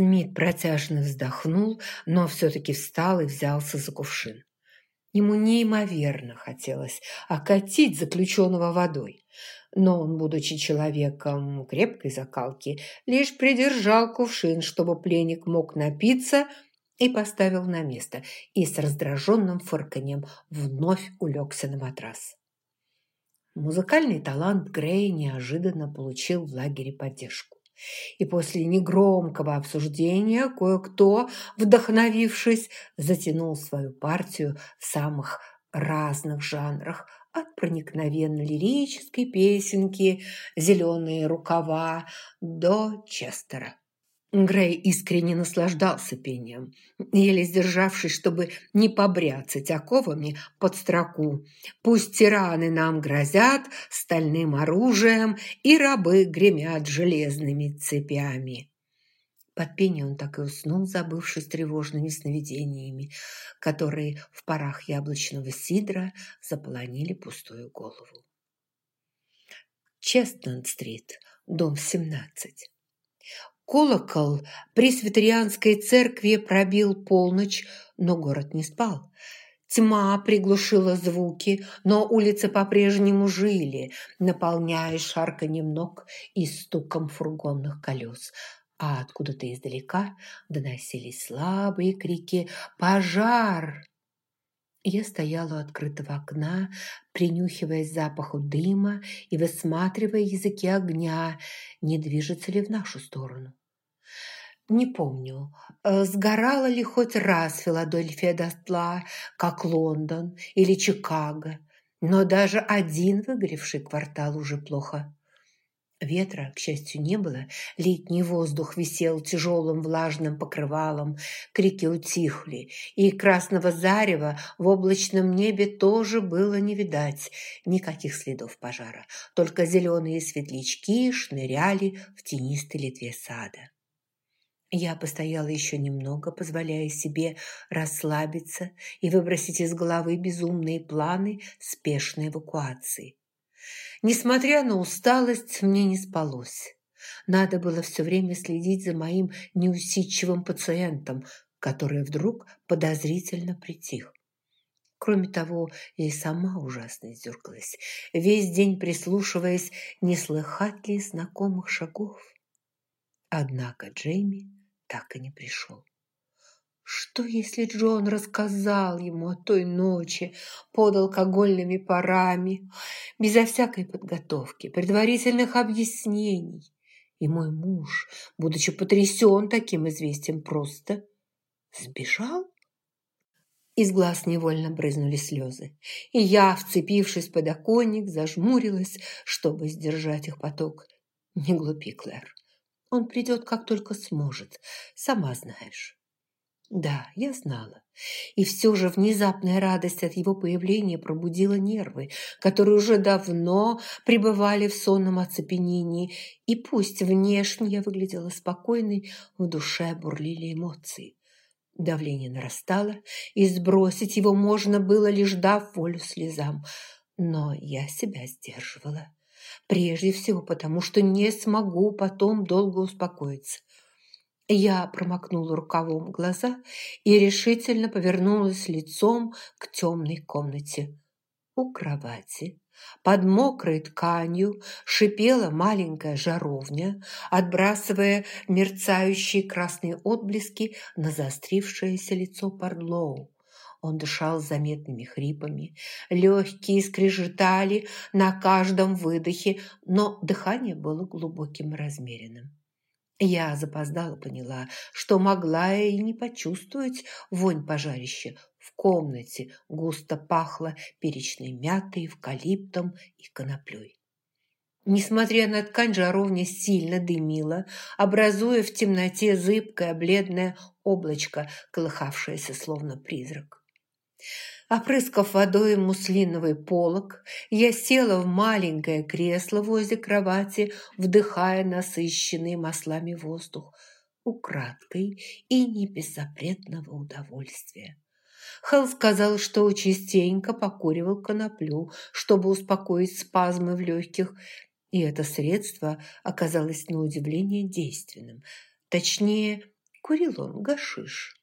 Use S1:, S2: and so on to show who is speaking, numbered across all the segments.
S1: Смит протяжно вздохнул, но все-таки встал и взялся за кувшин. Ему неимоверно хотелось окатить заключенного водой, но он, будучи человеком крепкой закалки, лишь придержал кувшин, чтобы пленник мог напиться, и поставил на место, и с раздраженным фырканьем вновь улегся на матрас. Музыкальный талант Грей неожиданно получил в лагере поддержку. И после негромкого обсуждения кое-кто, вдохновившись, затянул свою партию в самых разных жанрах, от проникновенно-лирической песенки «Зеленые рукава» до Честера. Грей искренне наслаждался пением, еле сдержавшись, чтобы не побряцать оковами под строку. «Пусть тираны нам грозят стальным оружием, и рабы гремят железными цепями». Под пение он так и уснул, забывшись тревожными сновидениями, которые в парах яблочного сидра заполонили пустую голову. Честнанд-стрит, дом 17. Колокол пресвитерианской церкви пробил полночь, но город не спал. Тьма приглушила звуки, но улицы по-прежнему жили, наполняя шарканьем ног и стуком фургонных колес. А откуда-то издалека доносились слабые крики «Пожар!». Я стояла у открытого окна, принюхиваясь запаху дыма и высматривая языки огня, не движется ли в нашу сторону. Не помню, э, сгорала ли хоть раз Филадельфия дотла, как Лондон или Чикаго, но даже один выгоревший квартал уже плохо. Ветра, к счастью, не было. Летний воздух висел тяжелым влажным покрывалом, крики утихли, и красного зарева в облачном небе тоже было не видать. Никаких следов пожара, только зеленые светлячки шныряли в тенистой литве сада. Я постояла еще немного, позволяя себе расслабиться и выбросить из головы безумные планы спешной эвакуации. Несмотря на усталость, мне не спалось. Надо было все время следить за моим неусидчивым пациентом, который вдруг подозрительно притих. Кроме того, я и сама ужасно издергалась, весь день прислушиваясь, не слыхать ли знакомых шагов. Однако Джейми так и не пришел. Что, если Джон рассказал ему о той ночи под алкогольными парами, безо всякой подготовки, предварительных объяснений? И мой муж, будучи потрясен таким известием, просто сбежал? Из глаз невольно брызнули слезы, и я, вцепившись в подоконник, зажмурилась, чтобы сдержать их поток. Не глупи, Клэр. Он придет, как только сможет, сама знаешь. Да, я знала. И все же внезапная радость от его появления пробудила нервы, которые уже давно пребывали в сонном оцепенении, и пусть внешне я выглядела спокойной, в душе бурлили эмоции. Давление нарастало, и сбросить его можно было, лишь дав волю слезам, но я себя сдерживала. Прежде всего потому, что не смогу потом долго успокоиться. Я промокнула рукавом глаза и решительно повернулась лицом к темной комнате. У кровати под мокрой тканью шипела маленькая жаровня, отбрасывая мерцающие красные отблески на заострившееся лицо Пардлоу. Он дышал заметными хрипами, легкие скрежетали на каждом выдохе, но дыхание было глубоким и размеренным. Я запоздала поняла, что могла и не почувствовать вонь пожарища. В комнате густо пахло перечной мятой, эвкалиптом и коноплей. Несмотря на ткань, жаровня сильно дымила, образуя в темноте зыбкое бледное облачко, колыхавшееся словно призрак. Опрыскав водой муслиновый полог, я села в маленькое кресло возле кровати, вдыхая насыщенный маслами воздух, украдкой и не без запретного удовольствия. Хелл сказал, что частенько покуривал коноплю, чтобы успокоить спазмы в легких, и это средство оказалось на удивление действенным. Точнее, Курил он гашиш.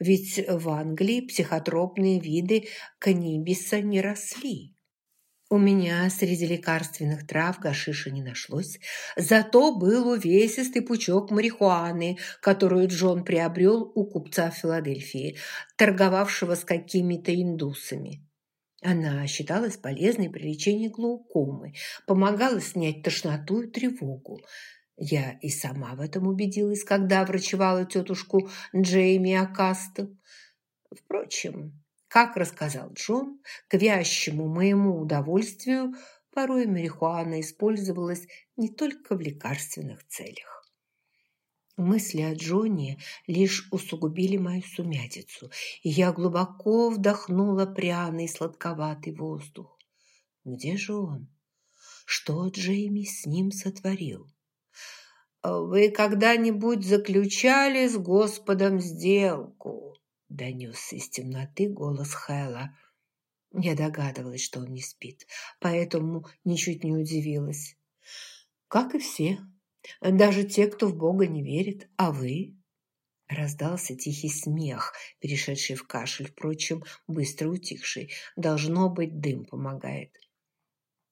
S1: Ведь в Англии психотропные виды каннибиса не росли. У меня среди лекарственных трав гашиша не нашлось, зато был увесистый пучок марихуаны, которую Джон приобрел у купца в Филадельфии, торговавшего с какими-то индусами. Она считалась полезной при лечении глаукомы, помогала снять тошноту и тревогу. Я и сама в этом убедилась, когда врачевала тетушку Джейми Акасту. Впрочем, как рассказал Джон, к вящему моему удовольствию порой марихуана использовалась не только в лекарственных целях. Мысли о Джоне лишь усугубили мою сумятицу, и я глубоко вдохнула пряный сладковатый воздух. Где же он? Что Джейми с ним сотворил? «Вы когда-нибудь заключали с Господом сделку?» донесся из темноты голос Хайла. Я догадывалась, что он не спит, поэтому ничуть не удивилась. Как и все, даже те, кто в Бога не верит. А вы? Раздался тихий смех, перешедший в кашель, впрочем, быстро утихший. Должно быть, дым помогает.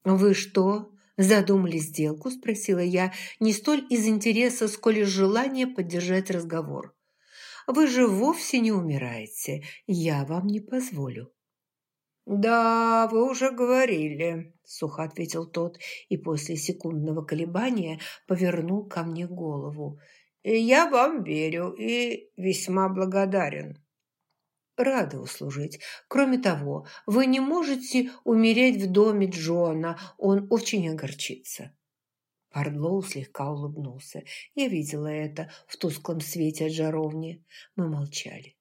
S1: «Вы что, задумали сделку?» – спросила я, не столь из интереса, сколь из желания поддержать разговор. Вы же вовсе не умираете. Я вам не позволю». «Да, вы уже говорили», – сухо ответил тот и после секундного колебания повернул ко мне голову. «Я вам верю и весьма благодарен». «Рада услужить. Кроме того, вы не можете умереть в доме Джона, он очень огорчится». Пардлоу слегка улыбнулся. Я видела это в тусклом свете от жаровни. Мы молчали.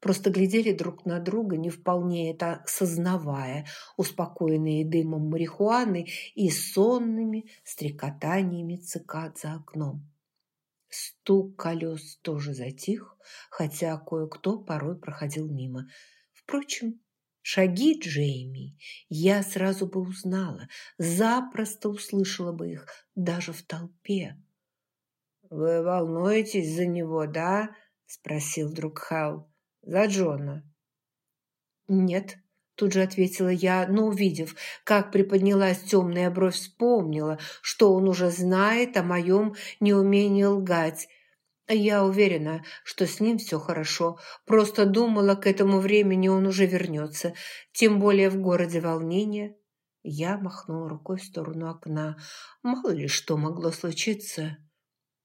S1: Просто глядели друг на друга, не вполне это сознавая, успокоенные дымом марихуаны и сонными стрекотаниями цикад за окном. Стук колес тоже затих, хотя кое-кто порой проходил мимо. Впрочем, Шаги Джейми я сразу бы узнала, запросто услышала бы их даже в толпе. «Вы волнуетесь за него, да?» – спросил вдруг Хал. «За Джона?» «Нет», – тут же ответила я, но, увидев, как приподнялась темная бровь, вспомнила, что он уже знает о моем неумении лгать – я уверена, что с ним все хорошо. Просто думала, к этому времени он уже вернется. Тем более в городе волнение. Я махнула рукой в сторону окна. Мало ли что могло случиться.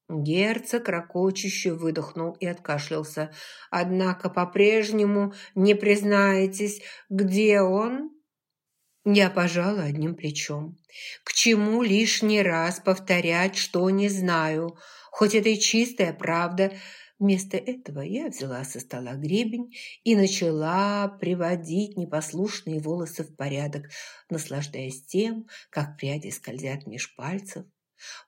S1: Герцог ракочуще выдохнул и откашлялся. «Однако по-прежнему не признаетесь, где он?» Я пожала одним плечом. «К чему лишний раз повторять, что не знаю?» хоть это и чистая правда. Вместо этого я взяла со стола гребень и начала приводить непослушные волосы в порядок, наслаждаясь тем, как пряди скользят меж пальцев.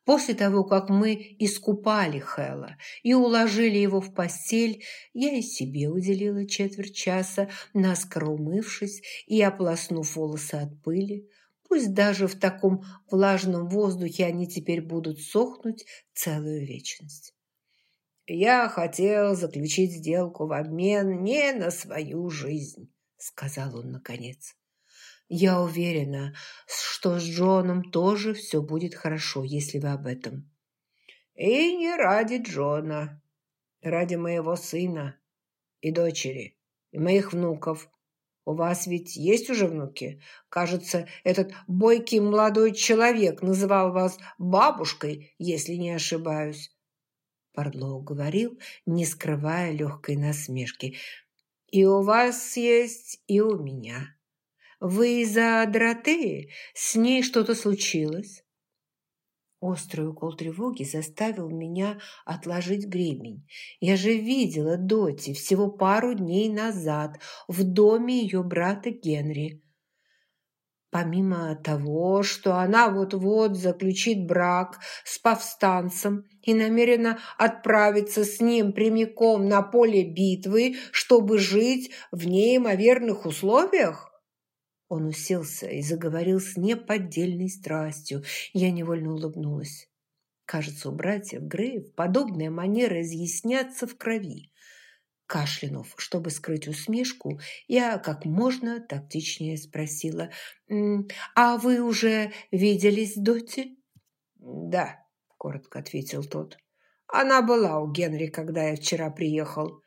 S1: После того, как мы искупали Хэла и уложили его в постель, я и себе уделила четверть часа, наскоро умывшись и ополоснув волосы от пыли, Пусть даже в таком влажном воздухе они теперь будут сохнуть целую вечность. «Я хотел заключить сделку в обмен не на свою жизнь», — сказал он наконец. «Я уверена, что с Джоном тоже все будет хорошо, если вы об этом». «И не ради Джона, ради моего сына и дочери, и моих внуков, у вас ведь есть уже внуки? Кажется, этот бойкий молодой человек называл вас бабушкой, если не ошибаюсь. Пардлоу говорил, не скрывая легкой насмешки. «И у вас есть, и у меня. Вы из-за Доротеи? С ней что-то случилось?» Острый укол тревоги заставил меня отложить гребень. Я же видела Доти всего пару дней назад в доме ее брата Генри. Помимо того, что она вот-вот заключит брак с повстанцем и намерена отправиться с ним прямиком на поле битвы, чтобы жить в неимоверных условиях, он уселся и заговорил с неподдельной страстью. Я невольно улыбнулась. Кажется, у братьев Греев подобная манера изъясняться в крови. Кашлянув, чтобы скрыть усмешку, я как можно тактичнее спросила, «А вы уже виделись Доти?»
S2: «Да», – коротко ответил тот. «Она была у Генри, когда я вчера приехал,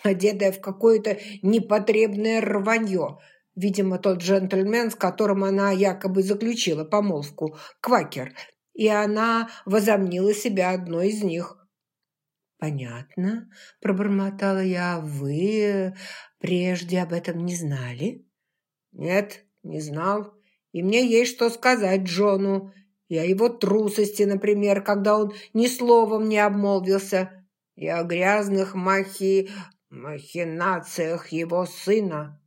S2: одетая в какое-то непотребное рванье. Видимо, тот джентльмен, с которым она якобы заключила помолвку, квакер, и она возомнила себя одной из них».
S1: «Понятно», – пробормотала я. «Вы прежде об этом не знали?»
S2: «Нет, не знал. И мне есть что сказать Джону. И о его трусости, например, когда он ни словом не обмолвился. И о грязных махи... махинациях его сына».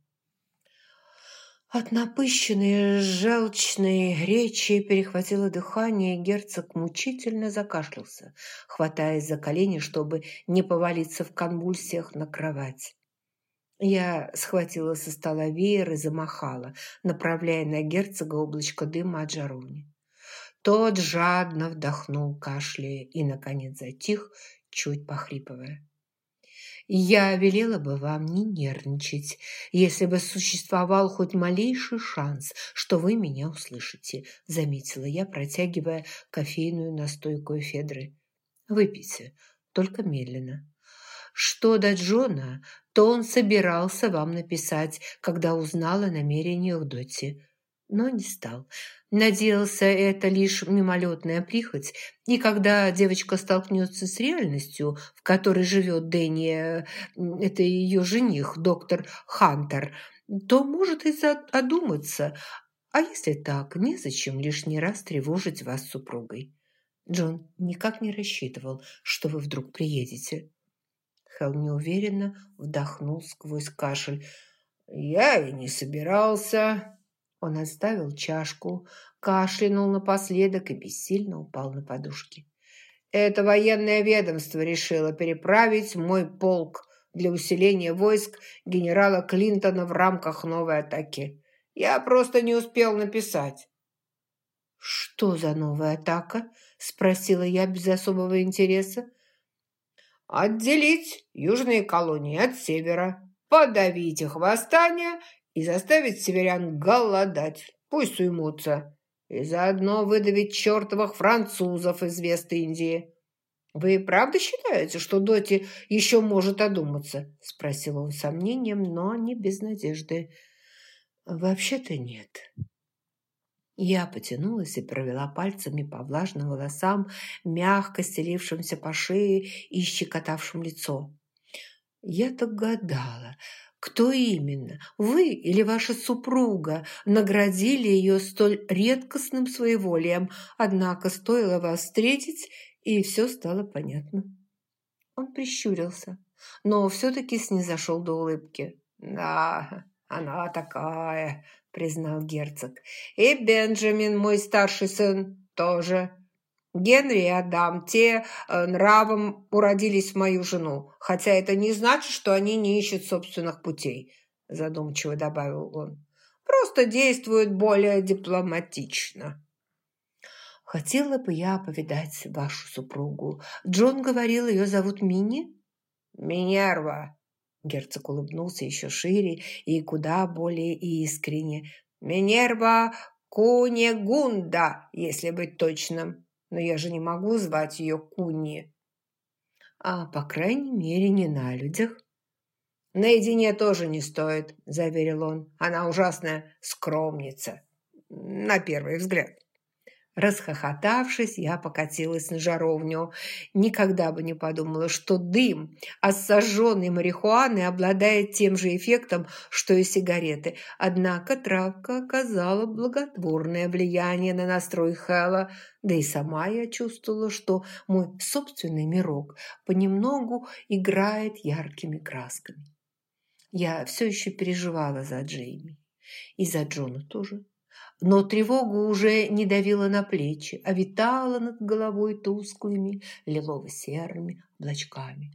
S1: От напыщенной желчной речи перехватило дыхание, герцог мучительно закашлялся, хватаясь за колени, чтобы не повалиться в конвульсиях на кровать. Я схватила со стола веер и замахала, направляя на герцога облачко дыма от жаровни. Тот жадно вдохнул, кашляя и, наконец, затих, чуть похрипывая. Я велела бы вам не нервничать, если бы существовал хоть малейший шанс, что вы меня услышите, заметила я, протягивая кофейную настойку Федры. Выпейте, только медленно. Что до Джона, то он собирался вам написать, когда узнал о намерениях Дотти но не стал. Надеялся, это лишь мимолетная прихоть, и когда девочка столкнется с реальностью, в которой живет Дэнни, это ее жених, доктор Хантер, то может и одуматься. А если так, незачем лишний раз тревожить вас супругой. Джон никак не рассчитывал, что вы вдруг приедете. Хелл неуверенно вдохнул сквозь кашель. «Я и не собирался», он оставил чашку, кашлянул напоследок и бессильно упал на подушки. «Это военное ведомство решило переправить мой полк для усиления войск генерала Клинтона в рамках новой атаки. Я просто не успел написать». «Что за новая атака?» – спросила я без особого интереса.
S2: «Отделить южные колонии от севера, подавить их восстание и заставить северян голодать, пусть уймутся, и заодно выдавить чертовых французов из Вест-Индии. «Вы правда считаете, что Доти еще может одуматься?» – спросил он с сомнением, но не без надежды.
S1: «Вообще-то нет». Я потянулась и провела пальцами по влажным волосам, мягко стелившимся по шее и щекотавшим лицо. Я так гадала, кто именно, вы или ваша супруга, наградили ее столь редкостным своеволием, однако стоило вас встретить, и все стало понятно. Он прищурился, но все-таки снизошел до улыбки.
S2: «Да, она такая», — признал герцог. «И Бенджамин, мой старший сын, тоже. Генри и Адам, те э, нравом уродились в мою жену, хотя это не значит, что они не ищут собственных путей», задумчиво добавил он. «Просто действуют более дипломатично».
S1: «Хотела бы я повидать вашу супругу. Джон говорил, ее зовут Мини?»
S2: «Минерва»,
S1: Герцог улыбнулся еще шире и куда более искренне.
S2: «Минерва Кунегунда, если быть точным но я же не могу звать ее Кунни.
S1: А, по крайней мере, не на людях.
S2: Наедине тоже не стоит, заверил он. Она ужасная скромница, на первый взгляд.
S1: Расхохотавшись, я покатилась на жаровню. Никогда бы не подумала, что дым от сожженной марихуаны обладает тем же эффектом, что и сигареты. Однако травка оказала благотворное влияние на настрой Хэлла, да и сама я чувствовала, что мой собственный мирок понемногу играет яркими красками. Я все еще переживала за Джейми. И за Джона тоже но тревога уже не давила на плечи, а витала над головой тусклыми лилово-серыми облачками.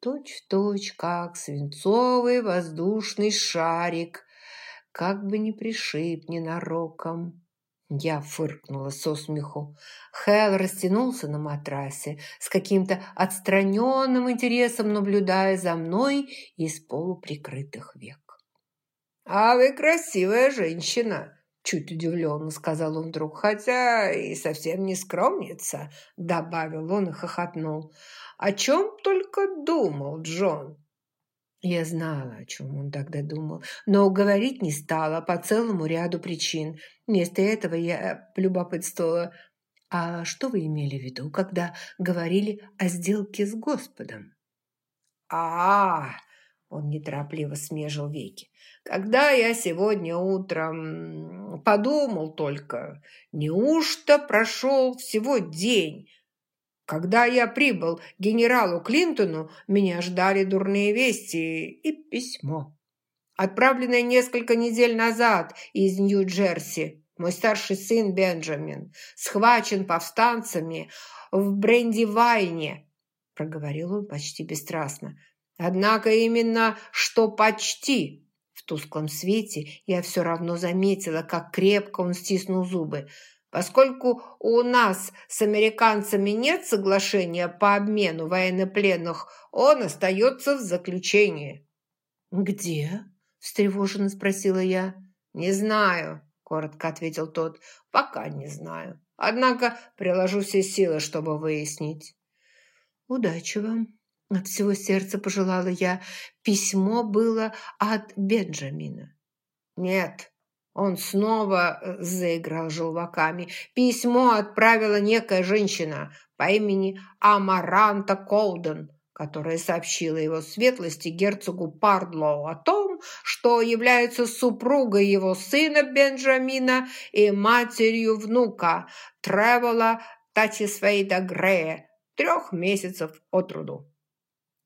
S1: Точь-в-точь, как свинцовый воздушный шарик, как бы не пришиб ненароком. Я фыркнула со смеху. Хэл растянулся на матрасе с каким-то отстраненным интересом, наблюдая за мной из полуприкрытых век.
S2: «А вы красивая женщина!» Чуть удивленно сказал он вдруг, хотя и совсем не скромница, добавил он и хохотнул. О чем только думал Джон?
S1: Я знала, о чем он тогда думал, но говорить не стала по целому ряду причин. Вместо этого я полюбопытствовала, «А что вы имели в виду, когда говорили о сделке с Господом?»
S2: «А, -а, -а он неторопливо смежил веки. «Когда я сегодня утром подумал только, неужто прошел всего день, когда я прибыл к генералу Клинтону, меня ждали дурные вести и письмо, отправленное несколько недель назад из Нью-Джерси. Мой старший сын Бенджамин схвачен повстанцами в Брендивайне, проговорил он почти бесстрастно. Однако именно что почти. В тусклом свете я все равно заметила, как крепко он стиснул зубы. Поскольку у нас с американцами нет соглашения по обмену военнопленных, он остается в заключении».
S1: «Где?» – встревоженно спросила я.
S2: «Не знаю», – коротко ответил тот. «Пока не знаю. Однако приложу все силы, чтобы выяснить».
S1: «Удачи вам», – от всего сердца пожелала я. Письмо было от Бенджамина.
S2: «Нет», он снова э, заиграл желваками. Письмо отправила некая женщина по имени Амаранта Колден, которая сообщила его светлости герцогу Пардлоу о том, что является супругой его сына Бенджамина и матерью внука Тревела Татисвейда Грея, трех месяцев от роду.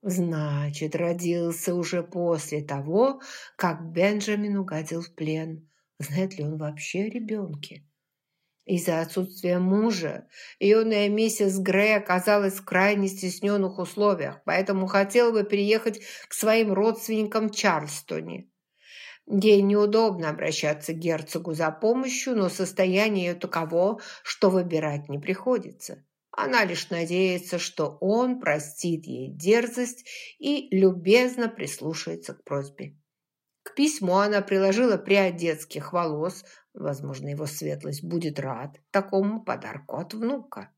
S1: Значит, родился уже после того, как Бенджамин угодил в плен. Знает ли он вообще о ребенке? Из-за отсутствия мужа юная миссис Грей оказалась в крайне стесненных условиях, поэтому хотела бы переехать к своим родственникам в Чарльстоне. Ей неудобно обращаться к герцогу за помощью, но состояние ее таково, что выбирать не приходится. Она лишь надеется, что он простит ей дерзость и любезно прислушается к просьбе. К письму она приложила прядь детских волос. Возможно, его светлость будет рад такому подарку от внука.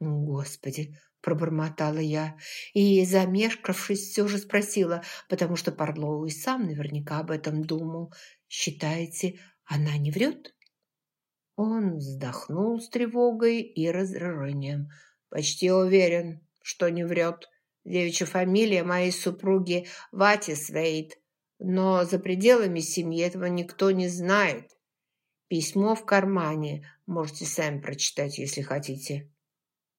S1: «Господи!» – пробормотала я и, замешкавшись, все же спросила, потому что Парлоу и сам наверняка об этом думал. «Считаете, она не врет?» Он вздохнул с тревогой и раздражением. «Почти уверен, что не врет. Девичья фамилия моей супруги Ватисвейт но за пределами семьи этого никто не знает. Письмо в кармане. Можете сами прочитать, если хотите.